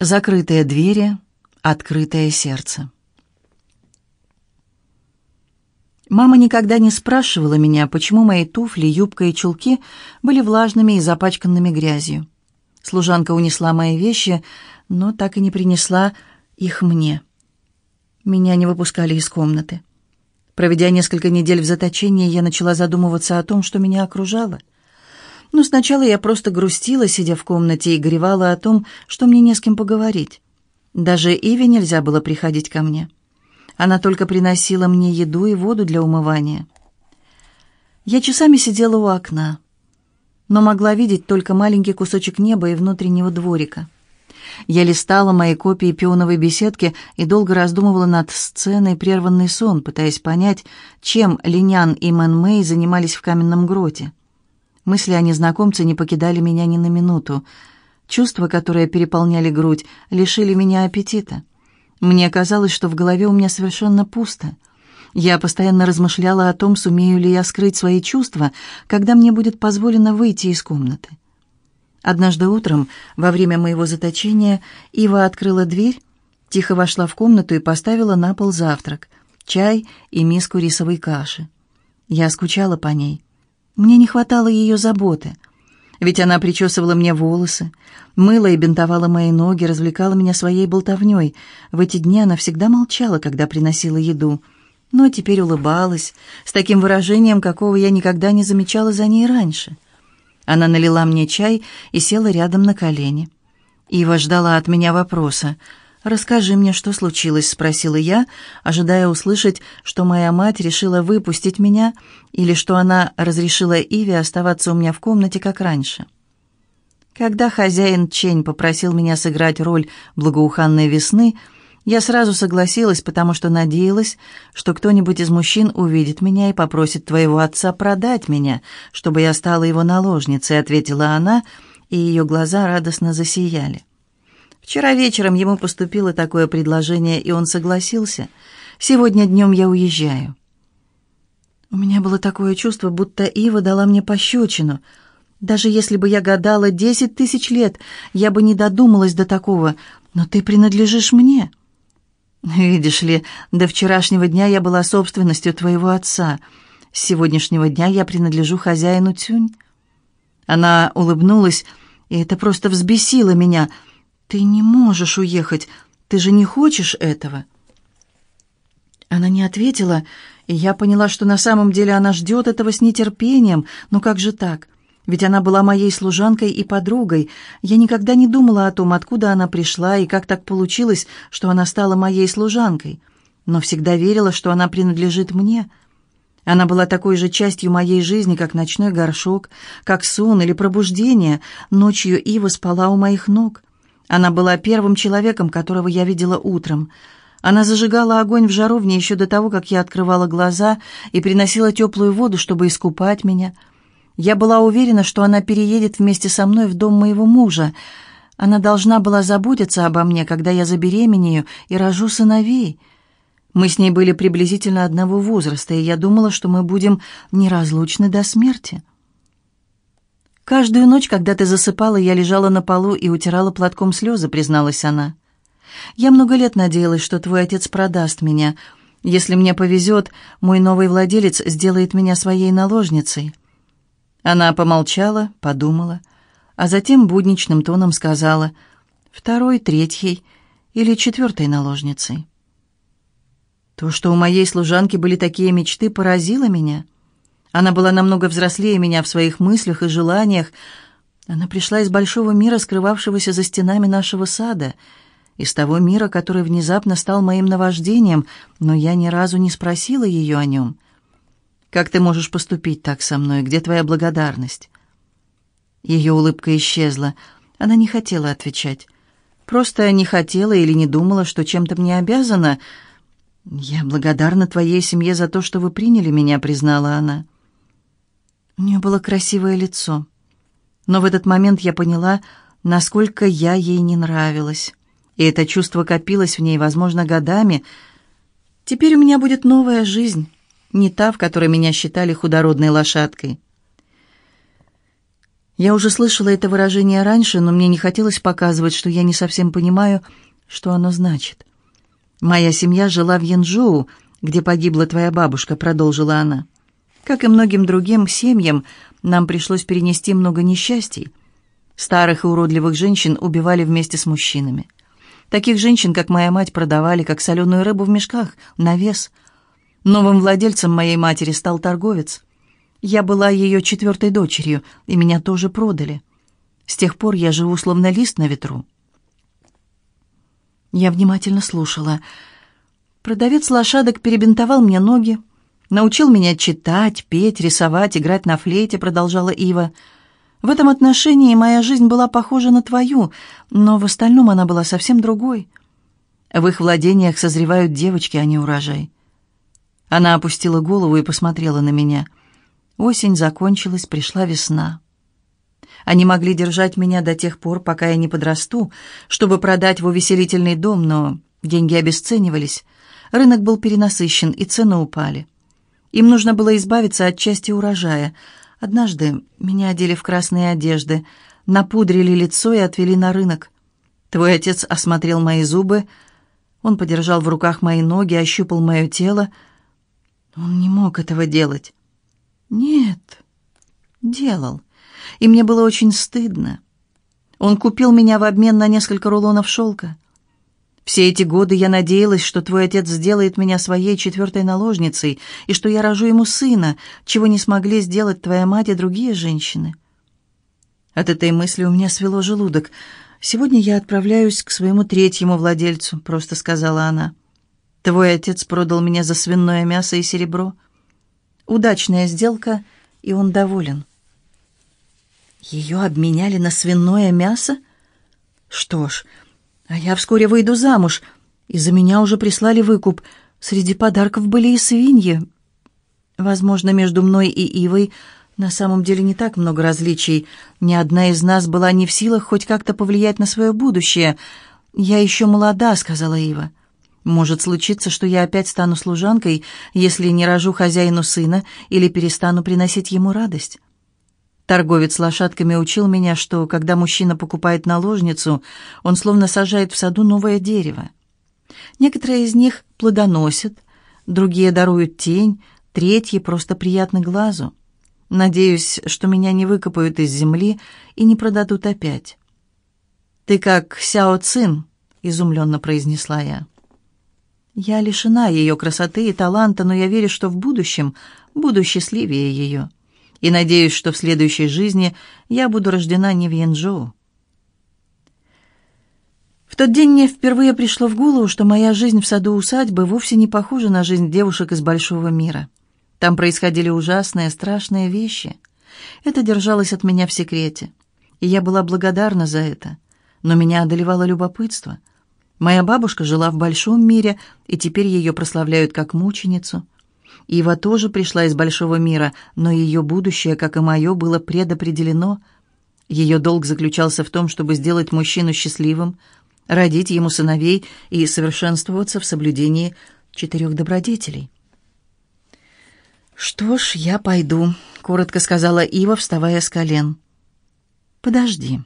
Закрытые двери, открытое сердце. Мама никогда не спрашивала меня, почему мои туфли, юбка и чулки были влажными и запачканными грязью. Служанка унесла мои вещи, но так и не принесла их мне. Меня не выпускали из комнаты. Проведя несколько недель в заточении, я начала задумываться о том, что меня окружало — но сначала я просто грустила, сидя в комнате, и горевала о том, что мне не с кем поговорить. Даже Иве нельзя было приходить ко мне. Она только приносила мне еду и воду для умывания. Я часами сидела у окна, но могла видеть только маленький кусочек неба и внутреннего дворика. Я листала мои копии пионовой беседки и долго раздумывала над сценой «Прерванный сон», пытаясь понять, чем Линян и Мэн Мэй занимались в каменном гроте. Мысли о незнакомце не покидали меня ни на минуту. Чувства, которые переполняли грудь, лишили меня аппетита. Мне казалось, что в голове у меня совершенно пусто. Я постоянно размышляла о том, сумею ли я скрыть свои чувства, когда мне будет позволено выйти из комнаты. Однажды утром, во время моего заточения, Ива открыла дверь, тихо вошла в комнату и поставила на пол завтрак, чай и миску рисовой каши. Я скучала по ней. Мне не хватало ее заботы. Ведь она причесывала мне волосы, мыла и бинтовала мои ноги, развлекала меня своей болтовней. В эти дни она всегда молчала, когда приносила еду. Но теперь улыбалась, с таким выражением, какого я никогда не замечала за ней раньше. Она налила мне чай и села рядом на колени. Ива ждала от меня вопроса — «Расскажи мне, что случилось?» — спросила я, ожидая услышать, что моя мать решила выпустить меня или что она разрешила Иве оставаться у меня в комнате, как раньше. Когда хозяин Чень попросил меня сыграть роль благоуханной весны, я сразу согласилась, потому что надеялась, что кто-нибудь из мужчин увидит меня и попросит твоего отца продать меня, чтобы я стала его наложницей, ответила она, и ее глаза радостно засияли. Вчера вечером ему поступило такое предложение, и он согласился. Сегодня днем я уезжаю. У меня было такое чувство, будто Ива дала мне пощечину. Даже если бы я гадала десять тысяч лет, я бы не додумалась до такого. Но ты принадлежишь мне. Видишь ли, до вчерашнего дня я была собственностью твоего отца. С сегодняшнего дня я принадлежу хозяину Тюнь. Она улыбнулась, и это просто взбесило меня — «Ты не можешь уехать. Ты же не хочешь этого?» Она не ответила, и я поняла, что на самом деле она ждет этого с нетерпением. Но как же так? Ведь она была моей служанкой и подругой. Я никогда не думала о том, откуда она пришла и как так получилось, что она стала моей служанкой. Но всегда верила, что она принадлежит мне. Она была такой же частью моей жизни, как ночной горшок, как сон или пробуждение. Ночью Ива спала у моих ног. Она была первым человеком, которого я видела утром. Она зажигала огонь в жаровне еще до того, как я открывала глаза и приносила теплую воду, чтобы искупать меня. Я была уверена, что она переедет вместе со мной в дом моего мужа. Она должна была заботиться обо мне, когда я забеременею и рожу сыновей. Мы с ней были приблизительно одного возраста, и я думала, что мы будем неразлучны до смерти. «Каждую ночь, когда ты засыпала, я лежала на полу и утирала платком слезы», — призналась она. «Я много лет надеялась, что твой отец продаст меня. Если мне повезет, мой новый владелец сделает меня своей наложницей». Она помолчала, подумала, а затем будничным тоном сказала «второй, третьей или четвертой наложницей». То, что у моей служанки были такие мечты, поразило меня — она была намного взрослее меня в своих мыслях и желаниях. Она пришла из большого мира, скрывавшегося за стенами нашего сада, из того мира, который внезапно стал моим наваждением, но я ни разу не спросила ее о нем. «Как ты можешь поступить так со мной? Где твоя благодарность?» Ее улыбка исчезла. Она не хотела отвечать. Просто не хотела или не думала, что чем-то мне обязана. «Я благодарна твоей семье за то, что вы приняли меня», — признала она. У нее было красивое лицо. Но в этот момент я поняла, насколько я ей не нравилась. И это чувство копилось в ней, возможно, годами. Теперь у меня будет новая жизнь, не та, в которой меня считали худородной лошадкой. Я уже слышала это выражение раньше, но мне не хотелось показывать, что я не совсем понимаю, что оно значит. «Моя семья жила в Янчжоу, где погибла твоя бабушка», — продолжила она. «Как и многим другим семьям, нам пришлось перенести много несчастий. Старых и уродливых женщин убивали вместе с мужчинами. Таких женщин, как моя мать, продавали, как соленую рыбу в мешках, на вес. Новым владельцем моей матери стал торговец. Я была ее четвертой дочерью, и меня тоже продали. С тех пор я живу словно лист на ветру. Я внимательно слушала. Продавец лошадок перебинтовал мне ноги, научил меня читать, петь, рисовать, играть на флейте, продолжала Ива. В этом отношении моя жизнь была похожа на твою, но в остальном она была совсем другой. В их владениях созревают девочки, а не урожай. Она опустила голову и посмотрела на меня. Осень закончилась, пришла весна. Они могли держать меня до тех пор, пока я не подрасту, чтобы продать в увеселительный дом, но деньги обесценивались. Рынок был перенасыщен, и цены упали. Им нужно было избавиться от части урожая — Однажды меня одели в красные одежды, напудрили лицо и отвели на рынок. Твой отец осмотрел мои зубы, он подержал в руках мои ноги, ощупал мое тело. Он не мог этого делать. Нет, делал. И мне было очень стыдно. Он купил меня в обмен на несколько рулонов шелка. Все эти годы я надеялась, что твой отец сделает меня своей четвертой наложницей и что я рожу ему сына, чего не смогли сделать твоя мать и другие женщины. От этой мысли у меня свело желудок. «Сегодня я отправляюсь к своему третьему владельцу», — просто сказала она. «Твой отец продал меня за свиное мясо и серебро. Удачная сделка, и он доволен». «Ее обменяли на свиное мясо?» «Что ж...» А я вскоре выйду замуж, и за меня уже прислали выкуп. Среди подарков были и свиньи. Возможно, между мной и Ивой на самом деле не так много различий. Ни одна из нас была не в силах хоть как-то повлиять на свое будущее. «Я еще молода», — сказала Ива. «Может случиться, что я опять стану служанкой, если не рожу хозяину сына или перестану приносить ему радость». Торговец лошадками учил меня, что когда мужчина покупает наложницу, он словно сажает в саду новое дерево. Некоторые из них плодоносят, другие даруют тень, третьи просто приятны глазу. Надеюсь, что меня не выкопают из земли и не продадут опять. «Ты как Сяо Цин», — изумленно произнесла я. Я лишена ее красоты и таланта, но я верю, что в будущем буду счастливее ее и надеюсь, что в следующей жизни я буду рождена не в Янчжоу. В тот день мне впервые пришло в голову, что моя жизнь в саду усадьбы вовсе не похожа на жизнь девушек из большого мира. Там происходили ужасные, страшные вещи. Это держалось от меня в секрете, и я была благодарна за это. Но меня одолевало любопытство. Моя бабушка жила в большом мире, и теперь ее прославляют как мученицу – Ива тоже пришла из большого мира, но ее будущее, как и мое, было предопределено. Ее долг заключался в том, чтобы сделать мужчину счастливым, родить ему сыновей и совершенствоваться в соблюдении четырех добродетелей. «Что ж, я пойду», — коротко сказала Ива, вставая с колен. «Подожди»,